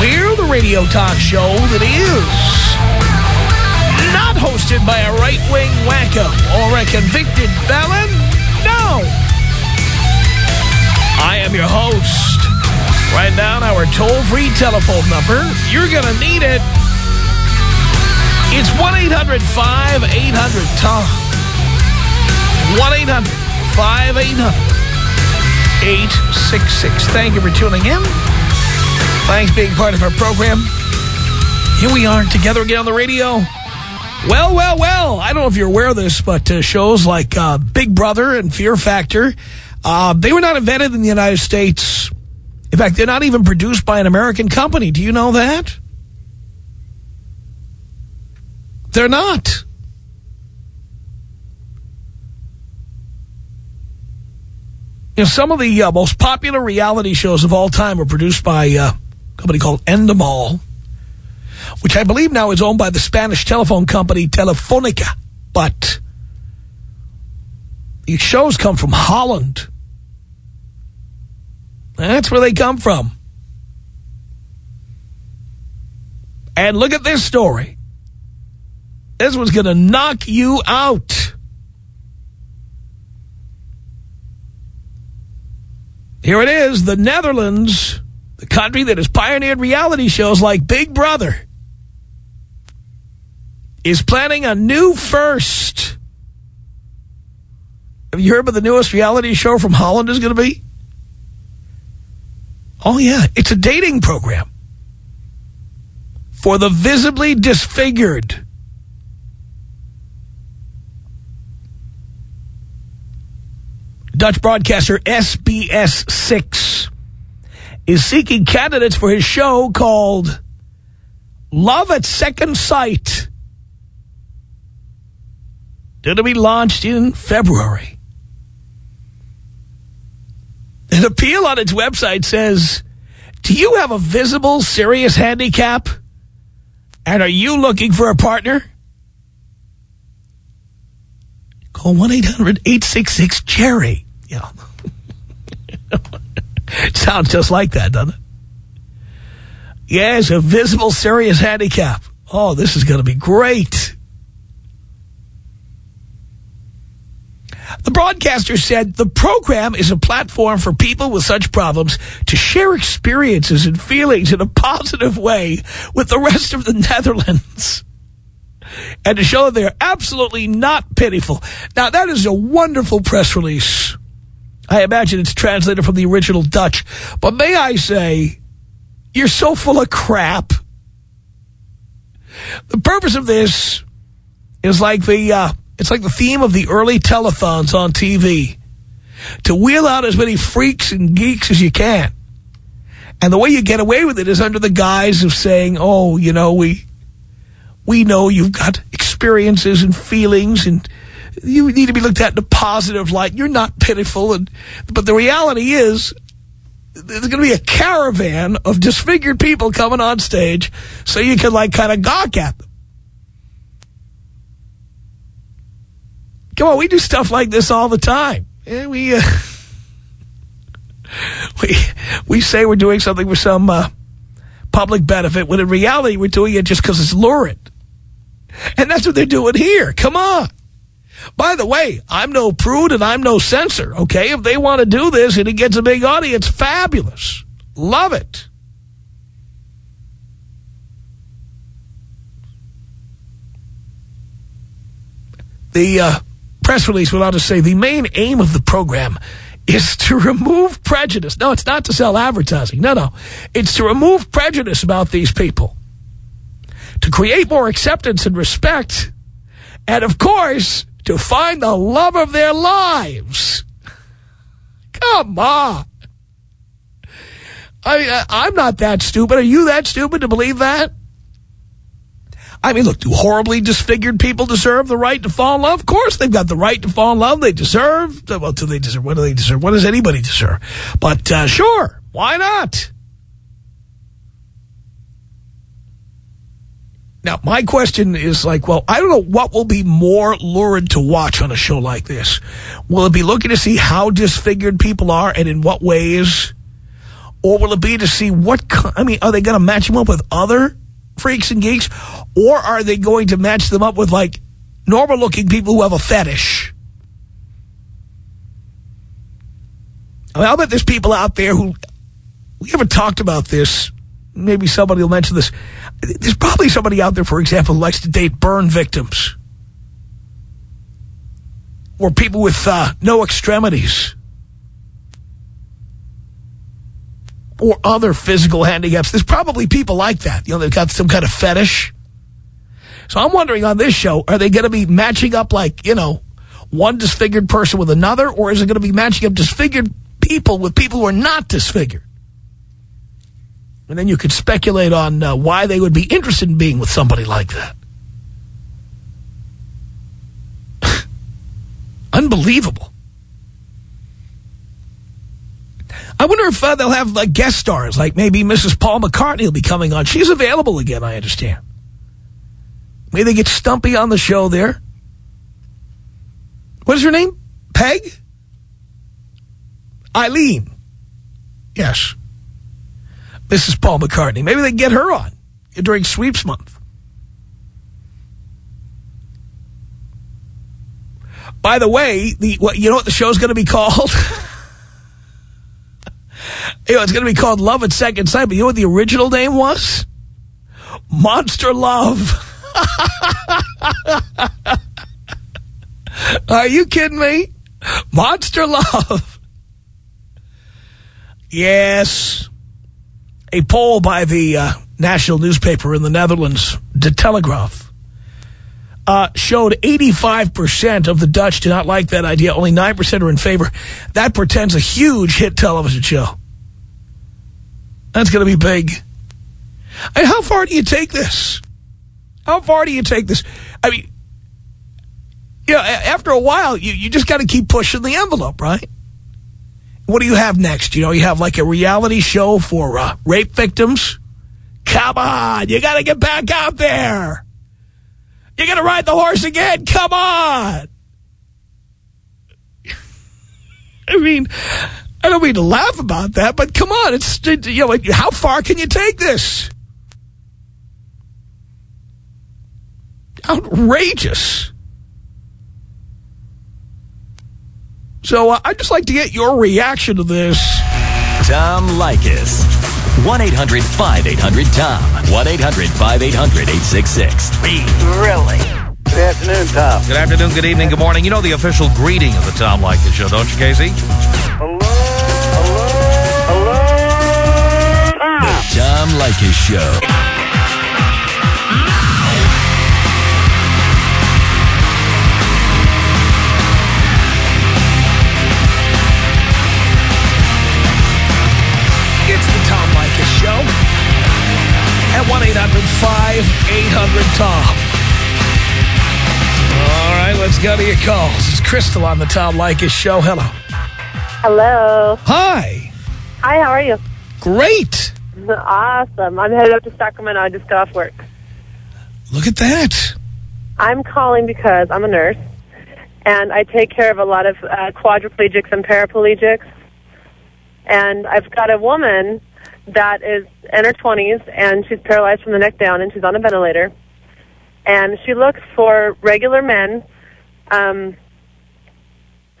We're the radio talk show that is not hosted by a right-wing wacko or a convicted felon. No. I am your host. Write down our toll-free telephone number. You're going to need it. It's 1-800-5800-TOM. 1-800-5800-866. Thank you for tuning in. Thanks being part of our program. Here we are together again on the radio. Well, well, well, I don't know if you're aware of this, but uh, shows like uh, Big Brother and Fear Factor, uh, they were not invented in the United States. In fact, they're not even produced by an American company. Do you know that? They're not. You know, some of the uh, most popular reality shows of all time were produced by uh, company called Endemol, which I believe now is owned by the Spanish telephone company Telefonica. But these shows come from Holland. That's where they come from. And look at this story. This was going to knock you out. Here it is, the Netherlands, the country that has pioneered reality shows like Big Brother, is planning a new first. Have you heard about the newest reality show from Holland is going to be? Oh, yeah. It's a dating program for the visibly disfigured. Dutch broadcaster SBS6 is seeking candidates for his show called Love at Second Sight. Due to be launched in February. An appeal on its website says, do you have a visible serious handicap? And are you looking for a partner? Call 1-800-866-JERRY. Yeah. Sounds just like that, doesn't it? Yes, a visible serious handicap. Oh, this is going to be great. The broadcaster said the program is a platform for people with such problems to share experiences and feelings in a positive way with the rest of the Netherlands. And to show that they're absolutely not pitiful. Now, that is a wonderful press release. I imagine it's translated from the original Dutch. But may I say, you're so full of crap. The purpose of this is like the... Uh, it's like the theme of the early telethons on TV. To wheel out as many freaks and geeks as you can. And the way you get away with it is under the guise of saying, oh, you know, we we know you've got experiences and feelings and you need to be looked at in a positive light. You're not pitiful. and But the reality is there's going to be a caravan of disfigured people coming on stage so you can, like, kind of gawk at them. Come on, we do stuff like this all the time. And we, uh, we, we say we're doing something for some uh, public benefit, when in reality we're doing it just because it's lurid. And that's what they're doing here. Come on. By the way, I'm no prude and I'm no censor, okay? If they want to do this and it gets a big audience, fabulous. Love it. The uh, press release went on to say the main aim of the program is to remove prejudice. No, it's not to sell advertising. No, no. It's to remove prejudice about these people. To create more acceptance and respect. And, of course, to find the love of their lives. Come on. I, I'm not that stupid. Are you that stupid to believe that? I mean, look, do horribly disfigured people deserve the right to fall in love? Of course, they've got the right to fall in love. They deserve, well, do they deserve, what do they deserve? What does anybody deserve? But, uh, sure, why not? Now, my question is like, well, I don't know what will be more lurid to watch on a show like this. Will it be looking to see how disfigured people are and in what ways? Or will it be to see what, I mean, are they going to match them up with other freaks and geeks? Or are they going to match them up with, like, normal-looking people who have a fetish? I mean, I'll bet there's people out there who, we haven't talked about this maybe somebody will mention this. There's probably somebody out there, for example, who likes to date burn victims. Or people with uh, no extremities. Or other physical handicaps. There's probably people like that. You know, they've got some kind of fetish. So I'm wondering on this show, are they going to be matching up like, you know, one disfigured person with another? Or is it going to be matching up disfigured people with people who are not disfigured? And then you could speculate on uh, why they would be interested in being with somebody like that. Unbelievable. I wonder if uh, they'll have like guest stars, like maybe Mrs. Paul McCartney will be coming on. She's available again, I understand. Maybe they get Stumpy on the show there. What is her name? Peg? Eileen. Yes. Mrs. Paul McCartney. Maybe they get her on during sweeps month. By the way, the what, you know what the show's going to be called? you know, it's going to be called Love at Second Sight, but you know what the original name was? Monster Love. Are you kidding me? Monster Love. Yes. A poll by the uh, national newspaper in the Netherlands, De Telegraaf, uh, showed 85% of the Dutch do not like that idea. Only 9% are in favor. That pretends a huge hit television show. That's going to be big. And how far do you take this? How far do you take this? I mean, you know, after a while, you, you just got to keep pushing the envelope, right? What do you have next? You know, you have like a reality show for uh, rape victims. Come on, you got to get back out there. You're going to ride the horse again. Come on. I mean, I don't mean to laugh about that, but come on. It's, you know, how far can you take this? Outrageous. So uh, I'd just like to get your reaction to this. Tom Leykis. 1-800-5800-TOM. 1-800-5800-866. Really? Good afternoon, Tom. Good afternoon, good evening, good morning. You know the official greeting of the Tom Leykis Show, don't you, Casey? Hello? Hello? Hello? Tom. The Tom Leykis Show. 800-5800-TOM. All right, let's go to your calls. It's Crystal on the Tom Leykis show. Hello. Hello. Hi. Hi, how are you? Great. Awesome. I'm headed up to Sacramento. I just got off work. Look at that. I'm calling because I'm a nurse, and I take care of a lot of uh, quadriplegics and paraplegics. And I've got a woman that is in her 20s, and she's paralyzed from the neck down, and she's on a ventilator. And she looks for regular men um,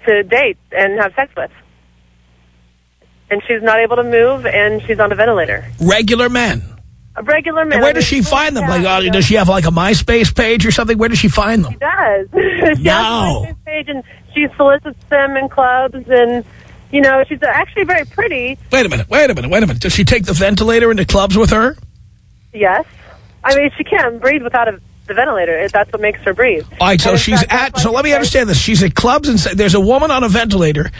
to date and have sex with. And she's not able to move, and she's on a ventilator. Regular men. A regular man. And where does she find them? Like, uh, does she have like a MySpace page or something? Where does she find them? She does. she No. has a Facebook page, and she solicits them in clubs, and you know she's actually very pretty. Wait a minute, wait a minute, wait a minute. Does she take the ventilator into clubs with her? Yes, I mean she can't breathe without a, the ventilator. That's what makes her breathe. All right, so she's at, so let me understand this. She's at clubs and there's a woman on a ventilator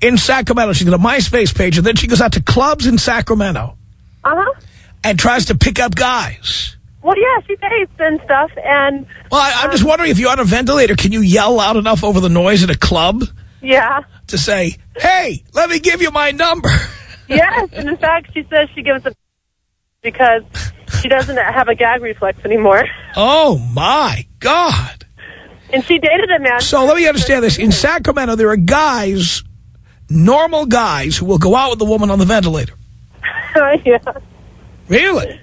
in Sacramento. She's got a MySpace page, and then she goes out to clubs in Sacramento Uh-huh. and tries to pick up guys. Well, yeah, she dates and stuff, and Well, I, I'm just wondering if you're on a ventilator, can you yell loud enough over the noise at a club yeah. To say, hey, let me give you my number? Yes, and in fact, she says she gives a because she doesn't have a gag reflex anymore. Oh, my God. And she dated a man. So let me understand this. In Sacramento, there are guys, normal guys, who will go out with the woman on the ventilator. yeah. Really?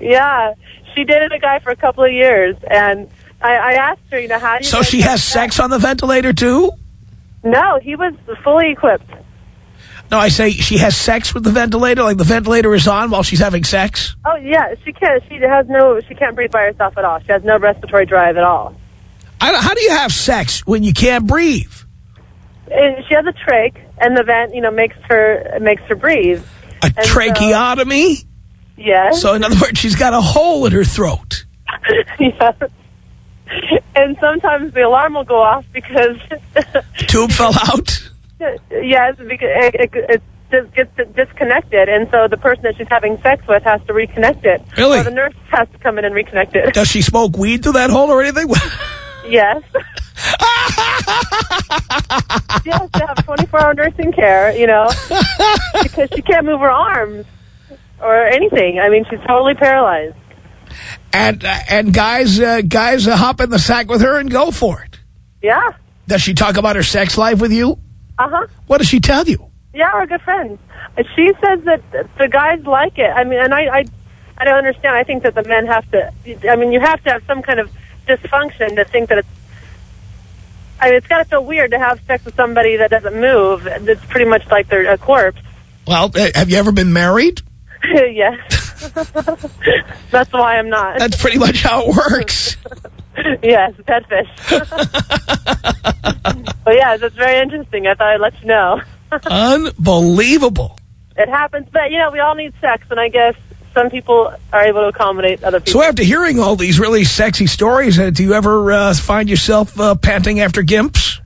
yeah. She dated a guy for a couple of years, and I, I asked her, you know, how do you... So she has sex on the ventilator, too? No, he was fully equipped. No, I say she has sex with the ventilator, like the ventilator is on while she's having sex? Oh, yeah, she can't. She has no... She can't breathe by herself at all. She has no respiratory drive at all. I, how do you have sex when you can't breathe? And she has a trach, and the vent, you know, makes her makes her breathe. A And so- tracheotomy? Yes. So, in other words, she's got a hole in her throat. yes. And sometimes the alarm will go off because, the Tube fell out? yes, because it, it, it just gets disconnected, and so the person that she's having sex with has to reconnect it. Really? Or the nurse has to come in and reconnect it. Does she smoke weed through that hole or anything? yes. she has to have 24-hour nursing care, you know, because she can't move her arms or anything. I mean, she's totally paralyzed. And uh, and guys uh, guys uh, hop in the sack with her and go for it. Yeah. Does she talk about her sex life with you? Uh-huh. What does she tell you? Yeah, we're good friends. She says that the guys like it. I mean, and I, I, I don't understand. I think that the men have to. I mean, you have to have some kind of dysfunction to think that it's. I mean, it's got to feel weird to have sex with somebody that doesn't move. It's pretty much like they're a corpse. Well, uh, have you ever been married? yes. That's why I'm not. That's pretty much how it works. yes, pet fish. but yeah, that's very interesting. I thought I'd let you know. Unbelievable. It happens, but you know, we all need sex, and I guess some people are able to accommodate other people. So after hearing all these really sexy stories, uh, do you ever uh, find yourself uh, panting after gimps?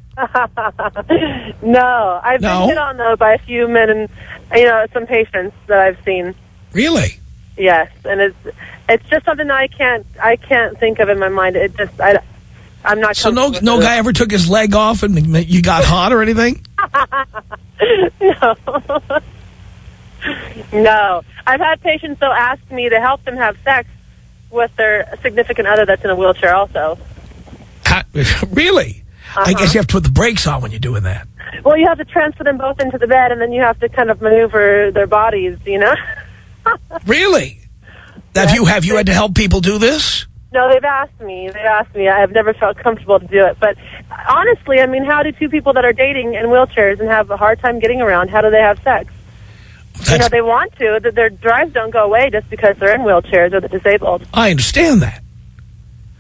no, I've No? been hit on though by a few men and you know some patients that I've seen. Really? Yes, and it's it's just something that I can't I can't think of in my mind. It just I I'm not. So no no guy ever took his leg off and you got hot or anything? no. no, I've had patients though ask me to help them have sex with their significant other that's in a wheelchair also. Really? I Uh-huh. guess you have to put the brakes on when you're doing that. Well, you have to transfer them both into the bed, and then you have to kind of maneuver their bodies, you know. Really? Have you have you had to help people do this? No, they've asked me. They've asked me. I've never felt comfortable to do it. But honestly, I mean, how do two people that are dating in wheelchairs and have a hard time getting around, how do they have sex? You know, they want to. That their drives don't go away just because they're in wheelchairs or they're disabled. I understand that.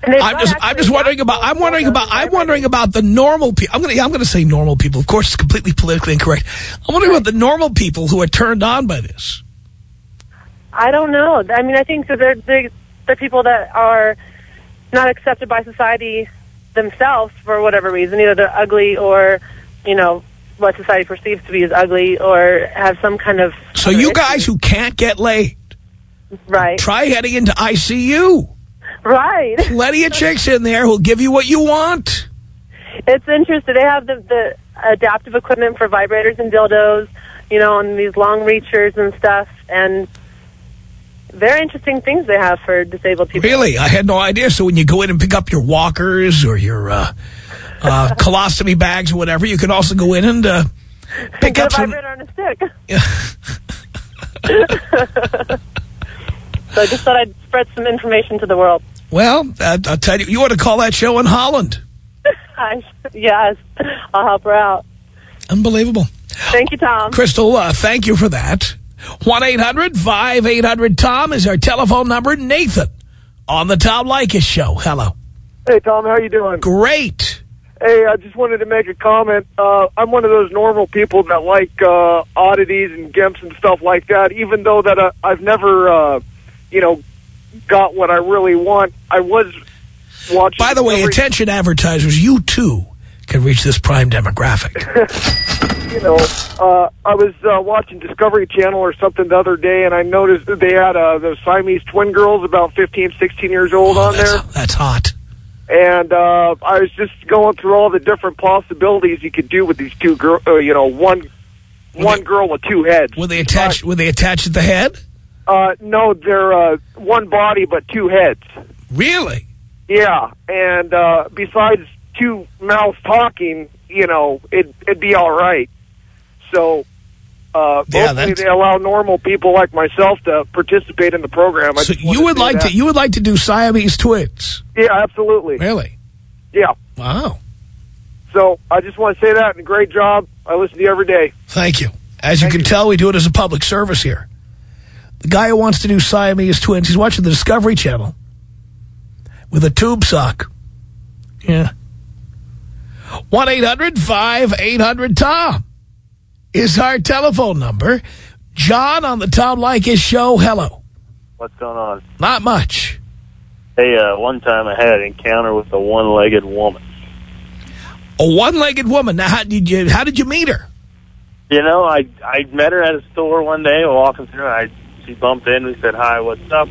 I'm just I'm just wondering about I'm wondering about I'm wondering about the normal people. I'm going to I'm going to say normal people. Of course, it's completely politically incorrect. I'm wondering about the normal people who are turned on by this. I don't know. I mean, I think that they're they're, they're people that are not accepted by society themselves for whatever reason. Either they're ugly or, you know, what society perceives to be as ugly, or have some kind of. So you guys who can't get laid, right, try heading into ICU. right. Plenty of chicks in there who'll give you what you want. It's interesting. They have the, the adaptive equipment for vibrators and dildos, you know, and these long reachers and stuff, and very interesting things they have for disabled people. Really, I had no idea. So when you go in and pick up your walkers or your uh, uh, colostomy bags or whatever, you can also go in and uh, pick Get up a some. vibrator on a stick. So I just thought I'd spread some information to the world. Well, uh, I'll tell you, you ought to call that show in Holland. I, yes, I'll help her out. Unbelievable. Thank you, Tom. Crystal, uh, thank you for that. 1-800-5800-TOM is our telephone number. Nathan on the Tom Leykis Show. Hello. Hey, Tom, how you doing? Great. Hey, I just wanted to make a comment. Uh, I'm one of those normal people that like uh, oddities and gimps and stuff like that, even though that uh, I've never, uh, you know, got what I really want. I was watching... By the way, attention advertisers, you too can reach this prime demographic. you know, uh, I was uh, watching Discovery Channel or something the other day, and I noticed that they had uh, those Siamese twin girls, about 15, 16 years old, Oh, on that's, there. that's hot. And uh, I was just going through all the different possibilities you could do with these two girls. Uh, you know, one one girl with two heads. Were they attached? Were they attached at the head? Uh, no, they're uh, one body but two heads. Really? Yeah, and uh, besides two mouths talking, you know, it, it'd be all right. So, uh, Yeah, hopefully they allow normal people like myself to participate in the program. I So you would say like that. to? You would like to do Siamese twins? Yeah, absolutely. Really? Yeah. Wow. So I just want to say that, and great job. I listen to you every day. Thank you. As you can tell, we do it as a public service here. The guy who wants to do Siamese twins, he's watching the Discovery Channel with a tube sock. Yeah. 1-800-5800-TOM is our telephone number. John on the Tom Leykis show. Hello. What's going on? Not much. Hey, uh, one time I had an encounter with a one-legged woman. A one-legged woman. Now, how did you, how did you meet her? You know, I I met her at a store one day, walking through. I she bumped in. We said hi, what's up?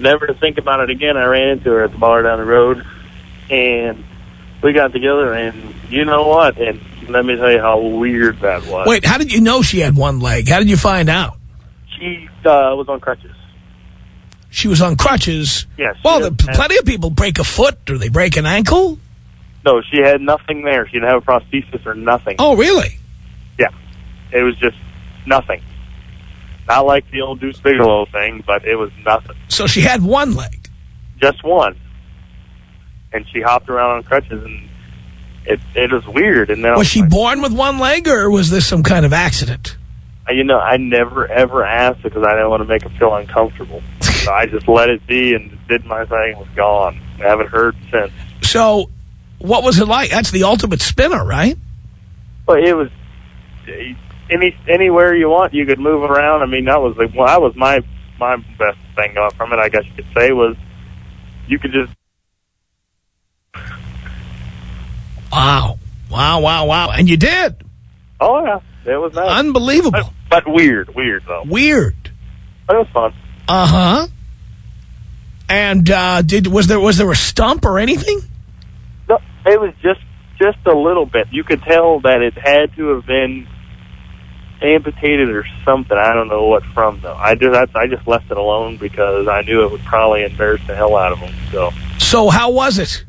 Never to think about it again. I ran into her at the bar down the road, and we got together. And you know what? And let me tell you how weird that was. Wait, how did you know she had one leg? How did you find out? she uh, was on crutches. She was on crutches. Yes. Well, had- plenty of people break a foot or they break an ankle. No, she had nothing there. She didn't have a prosthesis or nothing. Oh, really? Yeah. It was just nothing. Not like the old Deuce Bigalow thing, but it was nothing. So she had one leg. Just one. And she hopped around on crutches, and it it was weird. And then I Was she like, born with one leg or was this some kind of accident? Uh, you know, I never ever asked because I didn't want to make her feel uncomfortable. so I just let it be and did my thing. and Was gone. I haven't heard since. So what was it like? That's the ultimate spinner, right? Well, it was any anywhere you want, you could move around. I mean, that was the well, that was my my best thing from it. I guess you could say was you could just Wow. Wow, wow, wow. And you did. oh yeah, it was nice. Unbelievable. But, but weird, weird though. Weird. But it was fun. Uh-huh. And uh, did was there was there a stump or anything? No, it was just just a little bit. You could tell that it had to have been amputated or something. I don't know what from though. I just I, I just left it alone because I knew it would probably embarrass the hell out of them. So So how was it?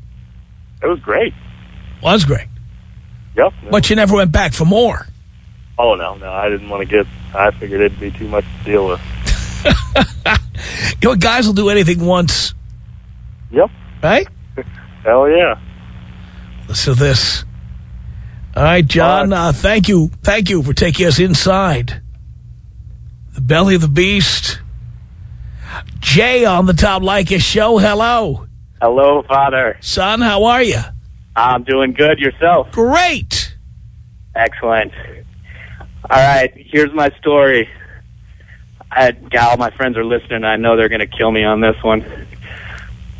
it was great. Was great. Yep. But you never went back for more. oh no, no, I didn't want to get. I figured it'd be too much to deal with. You know, guys will do anything once, Yep. right? Hell yeah. Listen to this. All right, John, uh, thank you. Thank you for taking us inside the belly of the beast. Jay on the Tom Leykis show. Hello. Hello, Father. Son, how are you? I'm doing good. Yourself? Great. Excellent. All right, here's my story. I, gal, my friends are listening. I know they're going to kill me on this one.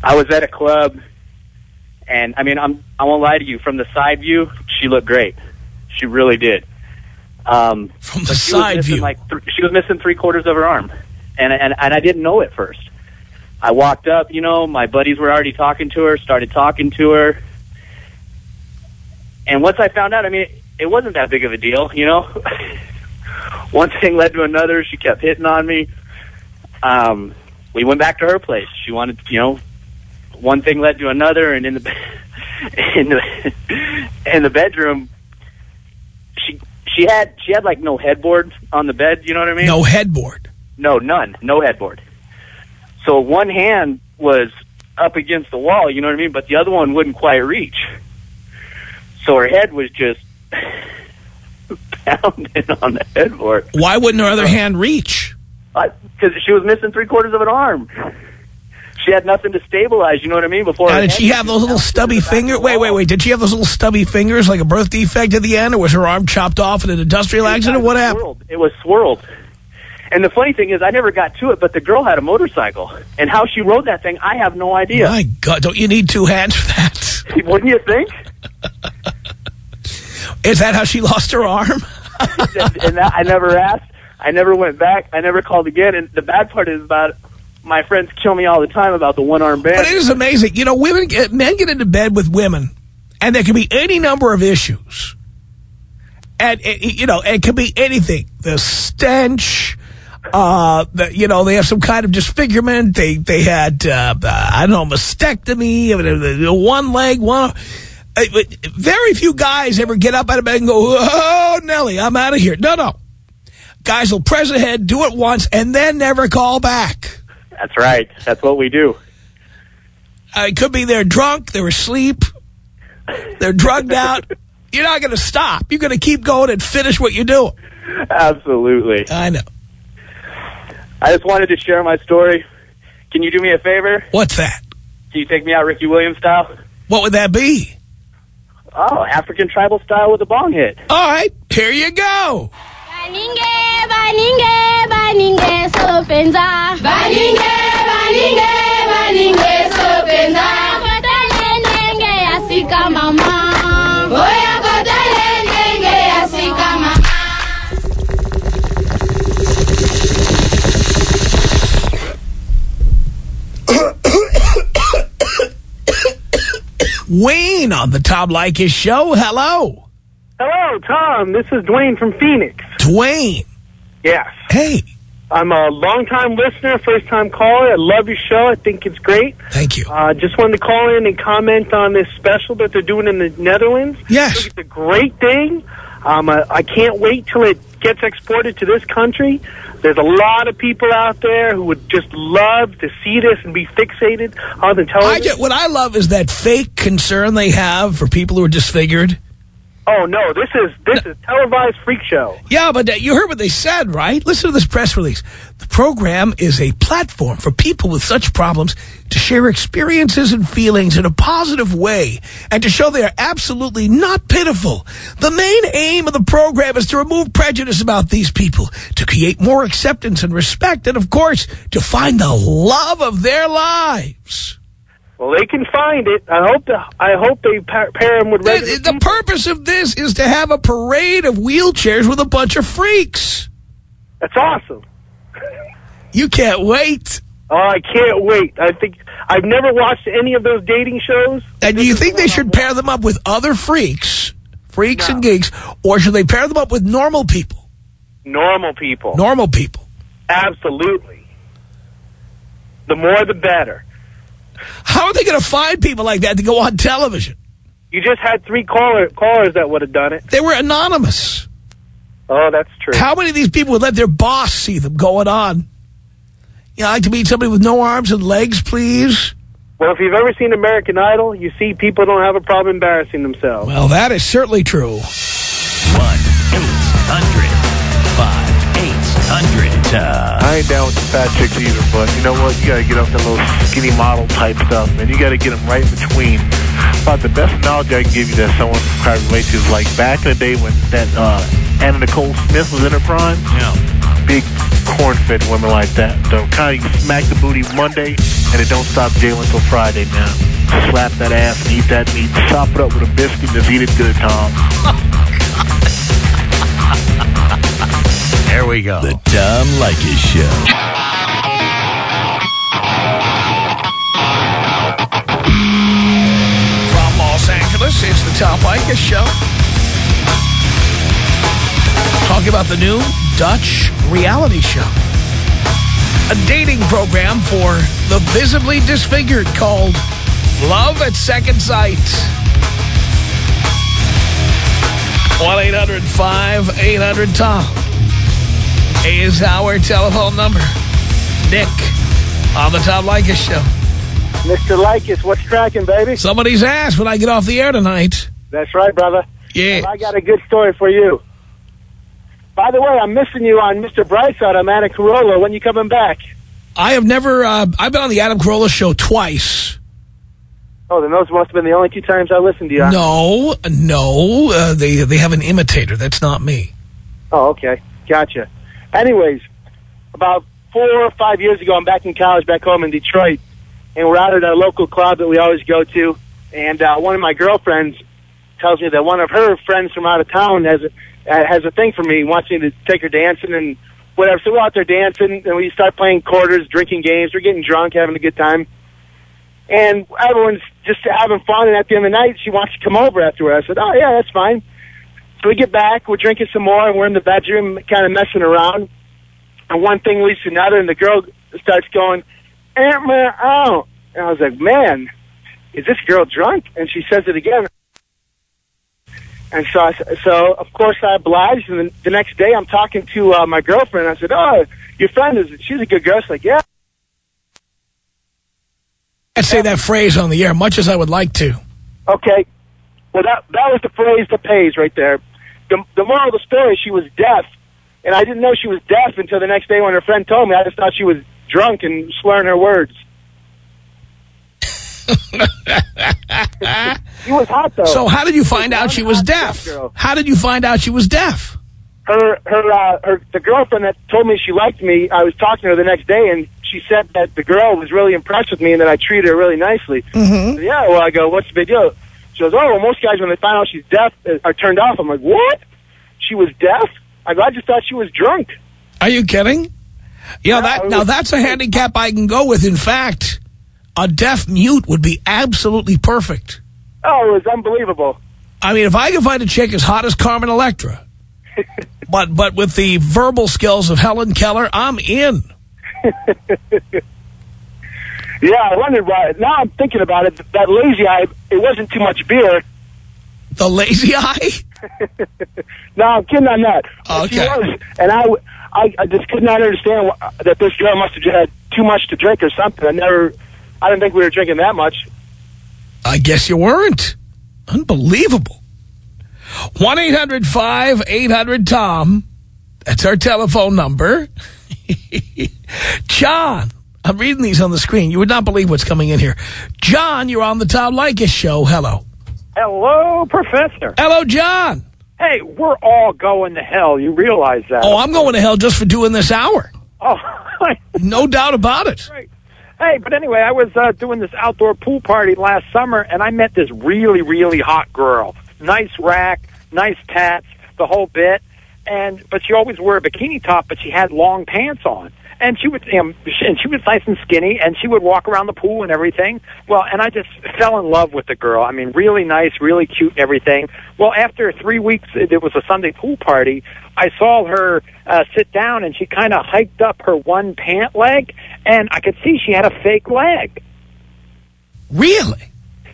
I was at a club, and I mean, I'm I won't lie to you. From the side view, she looked great. She really did. Um, From the she was side missing, view. like th- she was missing three quarters of her arm, and and and I didn't know it first. I walked up, you know, my buddies were already talking to her, started talking to her, and once I found out, I mean, it, it wasn't that big of a deal, you know. One thing led to another. She kept hitting on me. Um, we went back to her place. She wanted, you know, one thing led to another, and in the in the in the bedroom, she she had she had like no headboard on the bed. You know what I mean? No headboard. No, none. No headboard. So one hand was up against the wall, you know what I mean? But the other one wouldn't quite reach. So her head was just pounding on the headboard. Why wouldn't her other uh, hand reach? Because she was missing three quarters of an arm. She had nothing to stabilize, you know what I mean? Before Now, did she have those little stubby the back of fingers? Wait, wait, wait. Did she have those little stubby fingers like a birth defect at the end? Or was her arm chopped off in an industrial accident? It What was happened? swirled. It was swirled. And the funny thing is, I never got to it, but the girl had a motorcycle. And how she rode that thing, I have no idea. My God, don't you need two hands for that? Wouldn't you think? Is that how she lost her arm? and that, I never asked. I never went back. I never called again. And the bad part is about my friends kill me all the time about the one arm But it is amazing. You know, women get, men get into bed with women, and there can be any number of issues. And, it, you know, it can be anything. The stench, uh, the, you know, they have some kind of disfigurement. They, they had, uh, I don't know, mastectomy, uh, one leg, one... Very few guys ever get up out of bed and go, oh, Nelly, I'm out of here. No, no. Guys will press ahead, do it once, and then never call back. That's right. That's what we do. Uh, it could be they're drunk, they're asleep, they're drugged out. You're not going to stop. You're going to keep going and finish what you're doing. Absolutely. I know. I just wanted to share my story. Can you do me a favor? What's that? Can you take me out Ricky Williams style? What would that be? Oh, African tribal style with a bong hit. All right, here you go. Baninge, baninge, baninge, sopenza. Baninge, baninge, baninge, sopenza. Kotele nenge asika mama. Wayne on the Tom Leykis show. Hello. Hello, Tom. This is Dwayne from Phoenix. Dwayne. Yes. Hey, I'm a longtime listener, first time caller. I love your show. I think it's great. thank you. Uh, just wanted to call in and comment on this special that they're doing in the Netherlands. I Yes. it's a great thing. Um, I, I can't wait till it gets exported to this country. There's a lot of people out there who would just love to see this and be fixated on the I television. just, what I love is that fake concern they have for people who are disfigured. Oh no, this is this is televised freak show. Yeah, but uh, you heard what they said, right? Listen to this press release. The program is a platform for people with such problems to share experiences and feelings in a positive way and to show they are absolutely not pitiful. The main aim of the program is to remove prejudice about these people, to create more acceptance and respect, and of course, to find the love of their lives. Well, they can find it. I hope the, I hope they pair them with The, the purpose of this is to have a parade of wheelchairs with a bunch of freaks. That's awesome. You can't wait. Oh, I can't wait. I think I've never watched any of those dating shows. And do you think they should pair them up with other freaks, freaks and geeks, or should they pair them up with normal people? Normal people. Normal people. Absolutely. The more, the better. How are they going to find people like that to go on television? You just had three caller, callers that would have done it. They were anonymous. Oh, that's true. How many of these people would let their boss see them going on? You know, I'd like to meet somebody with no arms and legs, please. Well, if you've ever seen American Idol, you see people don't have a problem embarrassing themselves. Well, that is certainly true. 1-800-5800-TOM. I ain't down with the fat chicks either, but you know what? You gotta get up that little skinny model type stuff, man. You gotta get them right in between. About the best analogy I can give you that someone can probably relate to is like back in the day when that uh, Anna Nicole Smith was in her prime. Yeah. Big corn-fed women like that. So kind of you smack the booty Monday, and it don't stop jailing till Friday, man. Slap that ass and eat that meat. Chop it up with a biscuit. and Just eat it good, Tom. There we go. The Tom Leykis Show. From Los Angeles, it's the Tom Leykis Show. Talking about the new Dutch reality show. A dating program for the visibly disfigured called Love at Second Sight. 1-800-5800-TOM is our telephone number. Nick on the Tom Leykis Show. Mr. Leykis, what's cracking, baby? Somebody's asked when I get off the air tonight. That's right, brother. Yeah. I got a good story for you. By the way, I'm missing you on Mr. Brightside. I'm Adam Carolla. When you coming back? I have never, uh, I've been on the Adam Carolla show twice. Oh, then those must have been the only two times I listened to you. No, no, uh, they, they have an imitator. That's not me. Oh, okay. Gotcha. Anyways, about four or five years ago, I'm back in college back home in Detroit, and we're out at our local club that we always go to, and uh, one of my girlfriends tells me that one of her friends from out of town has a, uh, has a thing for me, wants me to take her dancing and whatever. So we're out there dancing, and we start playing quarters, drinking games. We're getting drunk, having a good time. And everyone's just having fun, and at the end of the night, she wants to come over afterward. I said, oh, yeah, that's fine. So we get back, we're drinking some more, and we're in the bedroom kind of messing around. And one thing leads to another, and the girl starts going, Aunt Man out. And I was like, man, is this girl drunk? And she says it again. And so, I, so of course, I obliged. And the, the next day, I'm talking to uh, my girlfriend. I said, "Oh, your friend is she's a good girl." She's like, "Yeah." I'd say that phrase on the air, much as I would like to. Okay. Well, that that was the phrase that pays right there. The, the moral of the story: she was deaf, and I didn't know she was deaf until the next day when her friend told me. I just thought she was drunk and slurring her words. She was hot though. So how did you find out she was deaf? How did you find out she was deaf? her her uh, her the girlfriend that told me she liked me. I was talking to her the next day, and she said that the girl was really impressed with me and that I treated her really nicely. Mm-hmm. Yeah, well, I go, what's the big deal? She goes, oh, well, most guys when they find out she's deaf uh, are turned off. I'm like, what? She was deaf? I just thought she was drunk. Are you kidding? Yeah, that it now that's a handicap I can go with. In fact, a deaf mute would be absolutely perfect. Oh, it was unbelievable. I mean, if I could find a chick as hot as Carmen Electra, but but with the verbal skills of Helen Keller, I'm in. Yeah, I wondered why. Now I'm thinking about it. That lazy eye, it wasn't too much beer. The lazy eye? No, I'm kidding on that. Okay. was, and I, I, I just could not understand wh- that this girl must have had too much to drink or something. I never, I didn't think we were drinking that much. I guess you weren't. Unbelievable. 1-800-5800-TOM. That's our telephone number. John, I'm reading these on the screen. You would not believe what's coming in here. John, you're on the Tom Leykis show. Hello. Hello, Professor. Hello, John. Hey, we're all going to hell. You realize that? Oh, I'm going to hell just for doing this hour. Oh, No doubt about it. Right. Hey, but anyway, I was uh, doing this outdoor pool party last summer, and I met this really, really hot girl. Nice rack, nice tats, the whole bit. And but she always wore a bikini top, but she had long pants on. And she would, um, sh- and she was nice and skinny, and she would walk around the pool and everything. Well, and I just fell in love with the girl. I mean, really nice, really cute, and everything. Well, after three weeks, it was a Sunday pool party. I saw her uh, sit down, and she kind of hiked up her one pant leg, and I could see she had a fake leg. Really?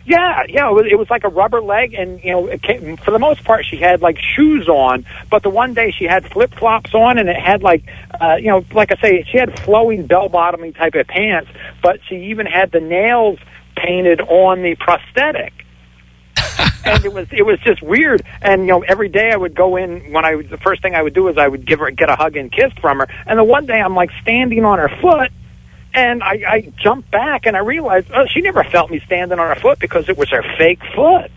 Yeah, yeah, it was, it was like a rubber leg, and you know, it came, for the most part, she had like shoes on. But the one day she had flip flops on, and it had like, uh, you know, like I say, she had flowing bell bottoming type of pants. But she even had the nails painted on the prosthetic. and it was it was just weird. And you know, every day I would go in when I the first thing I would do is I would give her get a hug and kiss from her. And the one day I'm like standing on her foot, and I, I jumped back and I realized oh, she never felt me standing on her foot because it was her fake foot.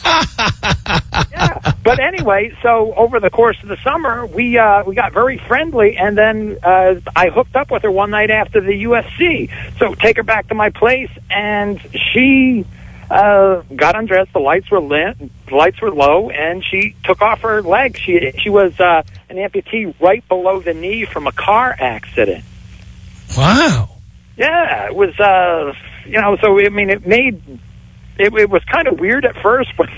yeah. But anyway, so over the course of the summer, we uh, we got very friendly, and then uh, I hooked up with her one night after the USC. So take her back to my place, and she uh, got undressed. The lights were lit, the lights were low, and she took off her leg. She she was uh, an amputee right below the knee from a car accident. Wow. Yeah, it was, uh, you know, so, I mean, it made, it, it was kind of weird at first when,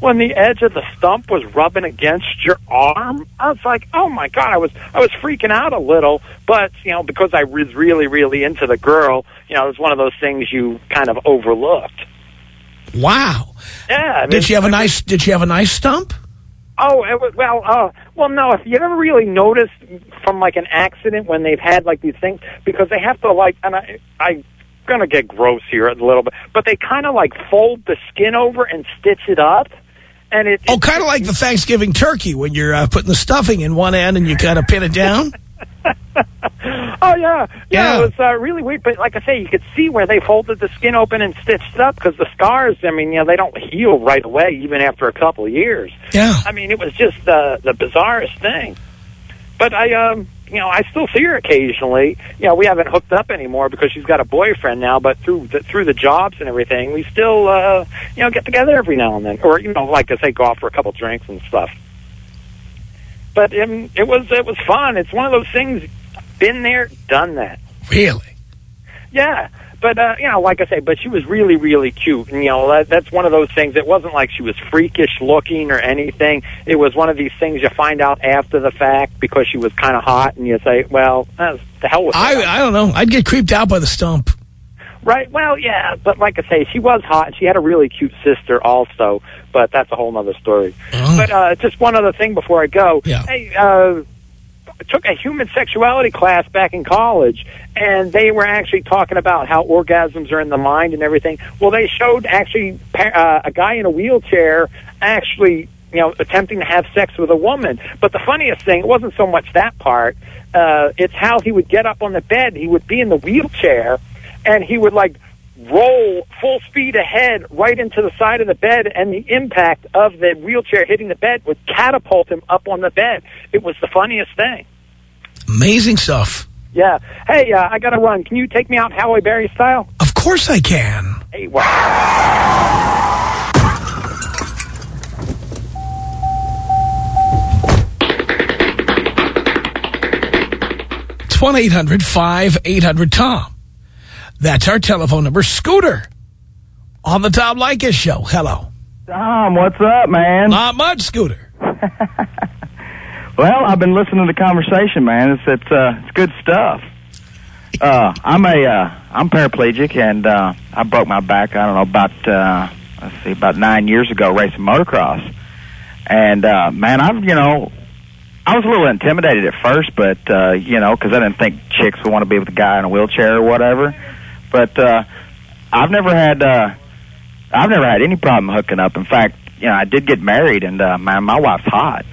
when the edge of the stump was rubbing against your arm. I was like, oh my God, I was, I was freaking out a little, but, you know, because I was really, really into the girl, you know, it was one of those things you kind of overlooked. Wow. Yeah. I mean, Did she have a nice, did she have a nice stump? Oh, it was, well, uh, well, no. If you ever really noticed from like an accident when they've had like these things, because they have to like, and I, I'm gonna get gross here a little bit, but they kind of like fold the skin over and stitch it up, and it. Oh, kind of like the Thanksgiving turkey when you're uh, putting the stuffing in one end and you kind of pin it down. Oh yeah, yeah. Yeah. It was uh, really weird, but like I say, you could see where they folded the skin open and stitched it up because the scars. I mean, you know, they don't heal right away, even after a couple of years. Yeah. I mean, it was just the the bizarrest thing. But I, um, you know, I still see her occasionally. You know, we haven't hooked up anymore because she's got a boyfriend now. But through the, through the jobs and everything, we still, uh, you know, get together every now and then, or you know, like I say, go out for a couple drinks and stuff. But um, it was it was fun. It's one of those things. Been there, done that. Really? Yeah. But uh, you know, like I say, but she was really, really cute, and you know that, that's one of those things. It wasn't like she was freakish looking or anything. It was one of these things you find out after the fact because she was kind of hot, and you say, "Well, uh, the hell with I, that." I don't know. I'd get creeped out by the stump. Right. Well, yeah, but like I say, she was hot, and she had a really cute sister also. But that's a whole other story. But uh, just one other thing before I go. Yeah. Hey, uh, I took a human sexuality class back in college, and they were actually talking about how orgasms are in the mind and everything. Well, they showed actually uh, a guy in a wheelchair actually, you know, attempting to have sex with a woman. But the funniest thing, it wasn't so much that part. Uh, it's how he would get up on the bed. He would be in the wheelchair, and he would like roll full speed ahead right into the side of the bed and the impact of the wheelchair hitting the bed would catapult him up on the bed. It was the funniest thing. Amazing stuff. Yeah. Hey, uh, I got to run. Can you take me out Howie Berry style? Of course I can. Hey, wow. It's 1-800-5800-TOM. That's our telephone number. Scooter on the Tom Leykis show. Hello. Tom, what's up, man? Not much, Scooter. Well, I've been listening to the conversation, man. It's it's uh, it's good stuff. Uh, I'm a uh, I'm paraplegic, and uh, I broke my back. I don't know about uh, let's see, about nine years ago, racing motocross. And uh, man, I've you know, I was a little intimidated at first, but uh, you know, because I didn't think chicks would want to be with a guy in a wheelchair or whatever. But uh, I've never had uh, I've never had any problem hooking up. In fact, you know, I did get married, and uh, my my wife's hot.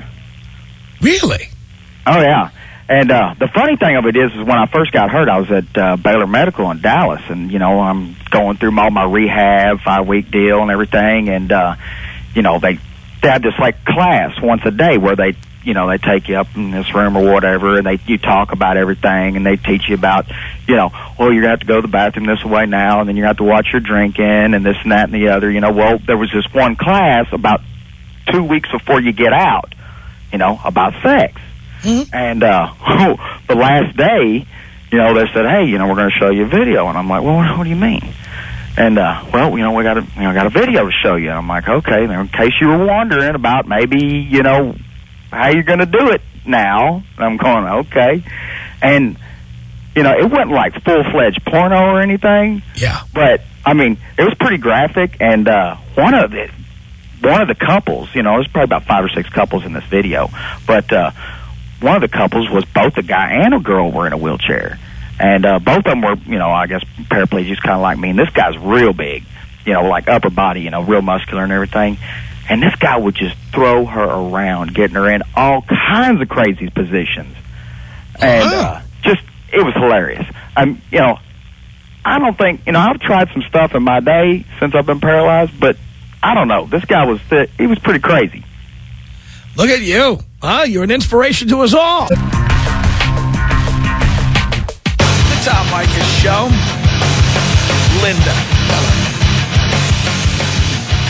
Really? Oh yeah. And uh the funny thing of it is is when I first got hurt I was at uh Baylor Medical in Dallas and you know I'm going through all my rehab, five week deal and everything and uh you know they they have this like class once a day where they you know they take you up in this room or whatever and they you talk about everything and they teach you about you know well you're gonna have to go to the bathroom this way now and then you're gonna have to watch your drinking and this and that and the other you know. Well there was this one class about two weeks before you get out you know about sex. And uh the last day you know they said hey you know we're going to show you a video. And i'm like well what, what do you mean? And uh well you know we got a you know got a video to show you. And i'm like okay in case you were wondering about maybe you know how you're going to do it now? And i'm going okay. And you know it wasn't like full fledged porno or anything. Yeah. But i mean it was pretty graphic and uh one of it one of the couples, you know, there's probably about five or six couples in this video, but uh, one of the couples was both a guy and a girl were in a wheelchair, and uh, both of them were, you know, I guess paraplegics, kind of like me. And this guy's real big, you know, like upper body, you know, real muscular and everything. And this guy would just throw her around, getting her in all kinds of crazy positions, and uh, just it was hilarious. Um, you know, I don't think you know I've tried some stuff in my day since I've been paralyzed, but I don't know. This guy was th- he was pretty crazy. Look at you. Huh? You're an inspiration to us all. The Tom Leykis show. Linda.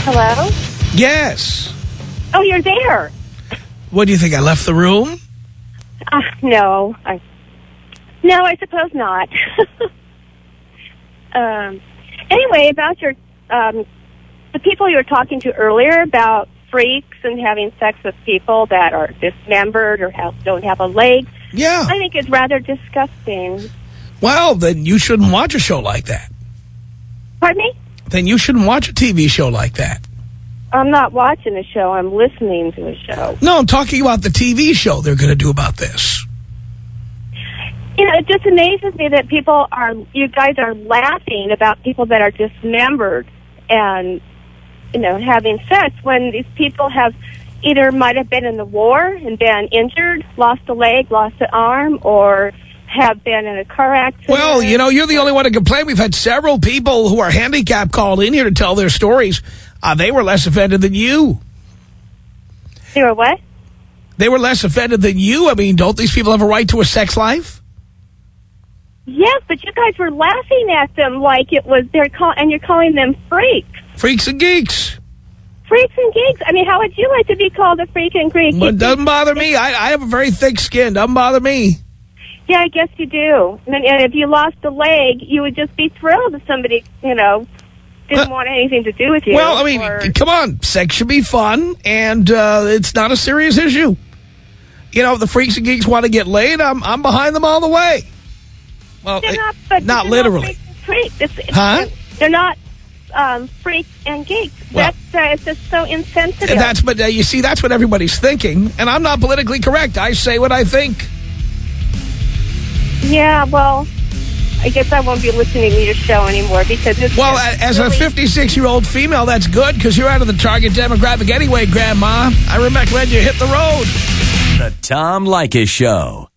Hello? Yes. Oh, you're there. What do you think? I left the room? Uh, no. I, no, I suppose not. um, anyway, about your um, the people you were talking to earlier about freaks and having sex with people that are dismembered or have, don't have a leg. Yeah. I think it's rather disgusting. Well, then you shouldn't watch a show like that. Pardon me? Then you shouldn't watch a TV show like that. I'm not watching a show. I'm listening to a show. No, I'm talking about the TV show they're going to do about this. You know, it just amazes me that people are, you guys are laughing about people that are dismembered and, you know, having sex when these people have either might have been in the war and been injured, lost a leg, lost an arm, or have been in a car accident. Well, you know, you're the only one to complain. We've had several people who are handicapped called in here to tell their stories. Uh, they were less offended than you. They were what? They were less offended than you. I mean, don't these people have a right to a sex life? Yes, but you guys were laughing at them like it was their call, and you're calling them freaks. Freaks and geeks. Freaks and geeks. I mean, how would you like to be called a freak and geek? But it doesn't bother me. I, I have a very thick skin. Doesn't bother me. Yeah, I guess you do. And, and if you lost a leg, you would just be thrilled if somebody, you know, didn't want anything to do with you. Well, I mean, or- come on. Sex should be fun, and uh, it's not a serious issue. You know, if the freaks and geeks want to get laid, I'm, I'm behind them all the way. Well, they're eh, not, but not literally. Not freaks and freaks. It's, Huh? They're not um, freaks and geeks. Well- that's uh, it's just so insensitive. That's but uh, you see, that's what everybody's thinking, and I'm not politically correct. I say what I think. yeah, well, I guess I won't be listening to your show anymore because it's Well, just a- as a 56-year-old female, that's good because you're out of the target demographic anyway, Grandma. I remember when you hit the road. The Tom Leykis Show.